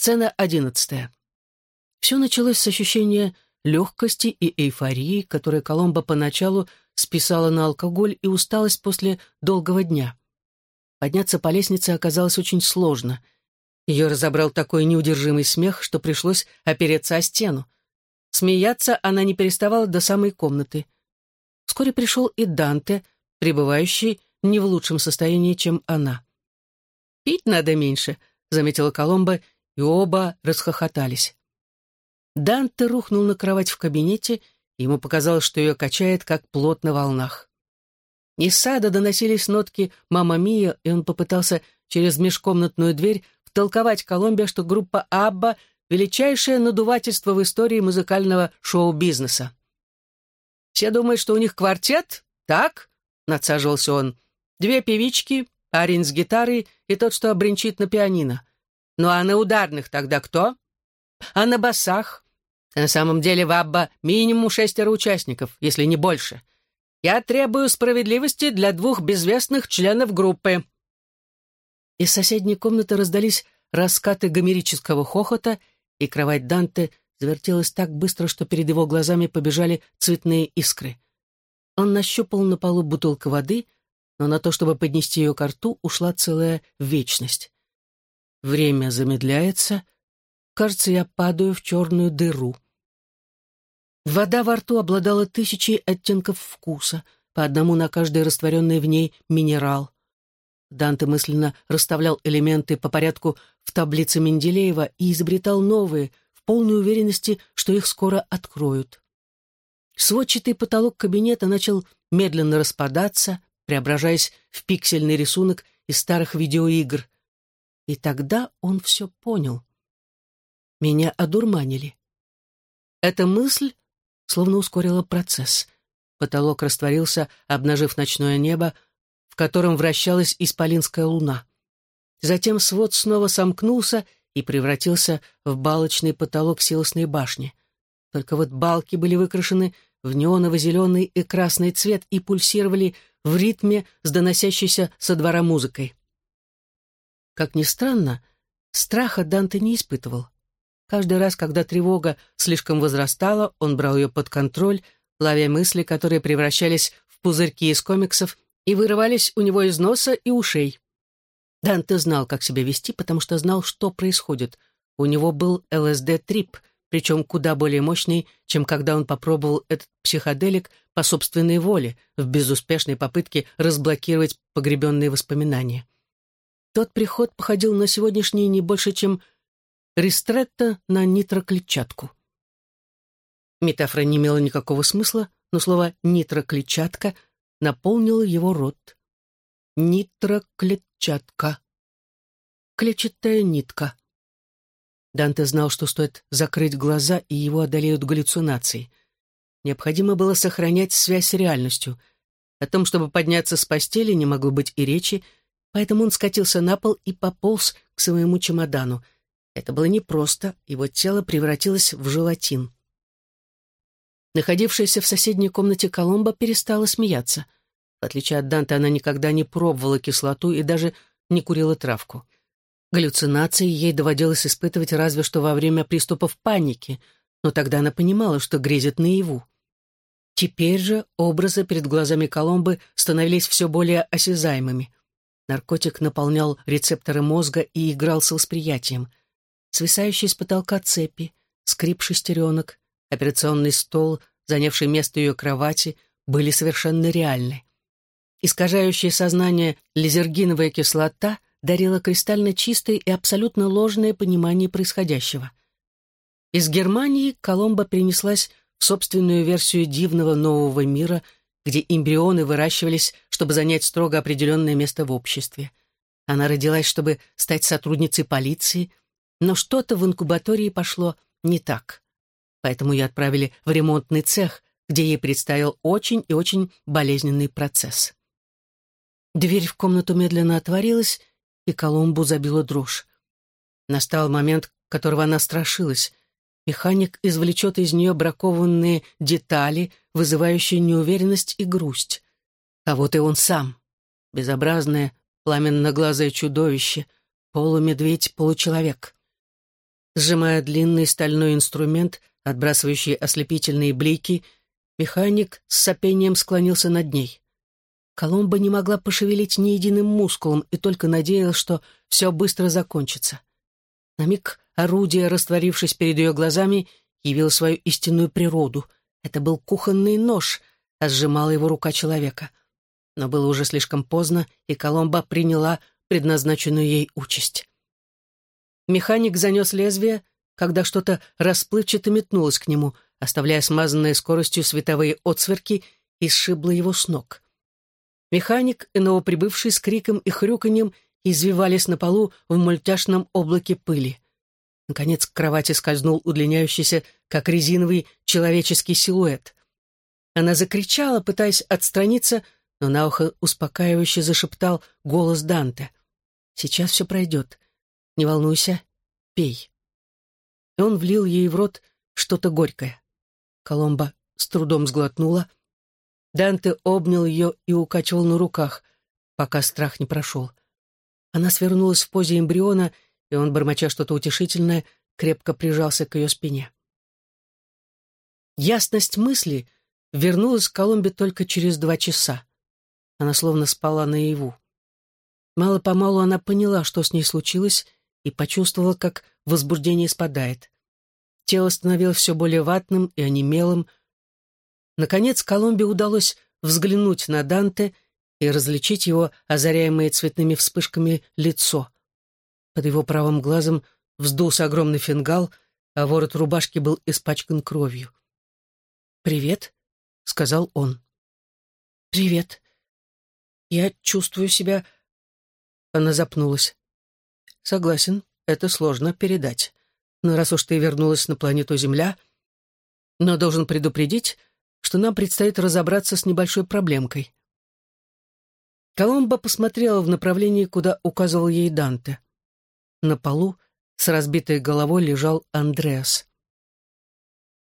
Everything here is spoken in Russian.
Сцена одиннадцатая. Все началось с ощущения легкости и эйфории, которое Коломбо поначалу списала на алкоголь и усталость после долгого дня. Подняться по лестнице оказалось очень сложно. Ее разобрал такой неудержимый смех, что пришлось опереться о стену. Смеяться она не переставала до самой комнаты. Вскоре пришел и Данте, пребывающий не в лучшем состоянии, чем она. «Пить надо меньше», — заметила Коломба, и оба расхохотались. Данте рухнул на кровать в кабинете, и ему показалось, что ее качает, как плот на волнах. Из сада доносились нотки «Мама Мия», и он попытался через межкомнатную дверь втолковать Колумбия, что группа «Абба» — величайшее надувательство в истории музыкального шоу-бизнеса. «Все думают, что у них квартет, так?» — надсаживался он. «Две певички, парень с гитарой и тот, что обринчит на пианино. Ну а на ударных тогда кто? А на басах? На самом деле в Абба минимум шестеро участников, если не больше. Я требую справедливости для двух безвестных членов группы». Из соседней комнаты раздались раскаты гомерического хохота, и кровать Данте завертелась так быстро, что перед его глазами побежали цветные искры. Он нащупал на полу бутылку воды, но на то, чтобы поднести ее к рту, ушла целая вечность. Время замедляется. Кажется, я падаю в черную дыру. Вода во рту обладала тысячей оттенков вкуса, по одному на каждый растворенный в ней минерал. Данте мысленно расставлял элементы по порядку в таблице Менделеева и изобретал новые, в полной уверенности, что их скоро откроют. Сводчатый потолок кабинета начал медленно распадаться, преображаясь в пиксельный рисунок из старых видеоигр. И тогда он все понял. Меня одурманили. Эта мысль словно ускорила процесс. Потолок растворился, обнажив ночное небо, в котором вращалась исполинская луна. Затем свод снова сомкнулся и превратился в балочный потолок силосной башни. Только вот балки были выкрашены в неоново-зеленый и красный цвет и пульсировали в ритме с доносящейся со двора музыкой. Как ни странно, страха Данте не испытывал. Каждый раз, когда тревога слишком возрастала, он брал ее под контроль, ловя мысли, которые превращались в пузырьки из комиксов и вырывались у него из носа и ушей. Данте знал, как себя вести, потому что знал, что происходит. У него был ЛСД-трип, причем куда более мощный, чем когда он попробовал этот психоделик по собственной воле в безуспешной попытке разблокировать погребенные воспоминания. Тот приход походил на сегодняшний не больше, чем ристретто на нитроклетчатку. Метафора не имела никакого смысла, но слово «нитроклетчатка» наполнило его рот. Нитроклетчатка. Клетчатая нитка. Данте знал, что стоит закрыть глаза, и его одолеют галлюцинации. Необходимо было сохранять связь с реальностью. О том, чтобы подняться с постели, не могло быть и речи, поэтому он скатился на пол и пополз к своему чемодану. Это было непросто, его тело превратилось в желатин. Находившаяся в соседней комнате Коломба перестала смеяться. В отличие от Данте, она никогда не пробовала кислоту и даже не курила травку. Галлюцинации ей доводилось испытывать разве что во время приступов паники, но тогда она понимала, что грезит наяву. Теперь же образы перед глазами Коломбы становились все более осязаемыми. Наркотик наполнял рецепторы мозга и играл с восприятием. Свисающие с потолка цепи, скрип шестеренок, операционный стол, занявший место ее кровати, были совершенно реальны. Искажающее сознание лизергиновая кислота дарила кристально чистое и абсолютно ложное понимание происходящего. Из Германии Коломба перенеслась в собственную версию дивного нового мира — где эмбрионы выращивались, чтобы занять строго определенное место в обществе. Она родилась, чтобы стать сотрудницей полиции, но что-то в инкубатории пошло не так. Поэтому ее отправили в ремонтный цех, где ей предстоял очень и очень болезненный процесс. Дверь в комнату медленно отворилась, и Коломбу забила дрожь. Настал момент, которого она страшилась. Механик извлечет из нее бракованные детали, вызывающие неуверенность и грусть. А вот и он сам. Безобразное, пламенно-глазое чудовище, полумедведь-получеловек. Сжимая длинный стальной инструмент, отбрасывающий ослепительные блики, механик с сопением склонился над ней. Коломба не могла пошевелить ни единым мускулом и только надеялась, что все быстро закончится. На миг орудие, растворившись перед ее глазами, явило свою истинную природу. Это был кухонный нож, а сжимала его рука человека. Но было уже слишком поздно, и Коломба приняла предназначенную ей участь. Механик занес лезвие, когда что-то расплывчато метнулось к нему, оставляя смазанные скоростью световые отсверки, и сшибло его с ног. Механик и новоприбывший с криком и хрюканьем извивались на полу в мультяшном облаке пыли. Наконец к кровати скользнул удлиняющийся, как резиновый, человеческий силуэт. Она закричала, пытаясь отстраниться, но на ухо успокаивающе зашептал голос Данте. «Сейчас все пройдет. Не волнуйся, пей». И он влил ей в рот что-то горькое. Коломба с трудом сглотнула, Данте обнял ее и укачивал на руках, пока страх не прошел. Она свернулась в позе эмбриона, и он, бормоча что-то утешительное, крепко прижался к ее спине. Ясность мысли вернулась к Коломбе только через два часа. Она словно спала наяву. Мало-помалу она поняла, что с ней случилось, и почувствовала, как возбуждение спадает. Тело становилось все более ватным и онемелым, Наконец Колумбе удалось взглянуть на Данте и различить его озаряемое цветными вспышками лицо. Под его правым глазом вздулся огромный фингал, а ворот рубашки был испачкан кровью. «Привет», — сказал он. «Привет. Я чувствую себя...» Она запнулась. «Согласен, это сложно передать. Но раз уж ты вернулась на планету Земля, но должен предупредить, что нам предстоит разобраться с небольшой проблемкой. Коломба посмотрела в направлении, куда указывал ей Данте. На полу с разбитой головой лежал Андреас.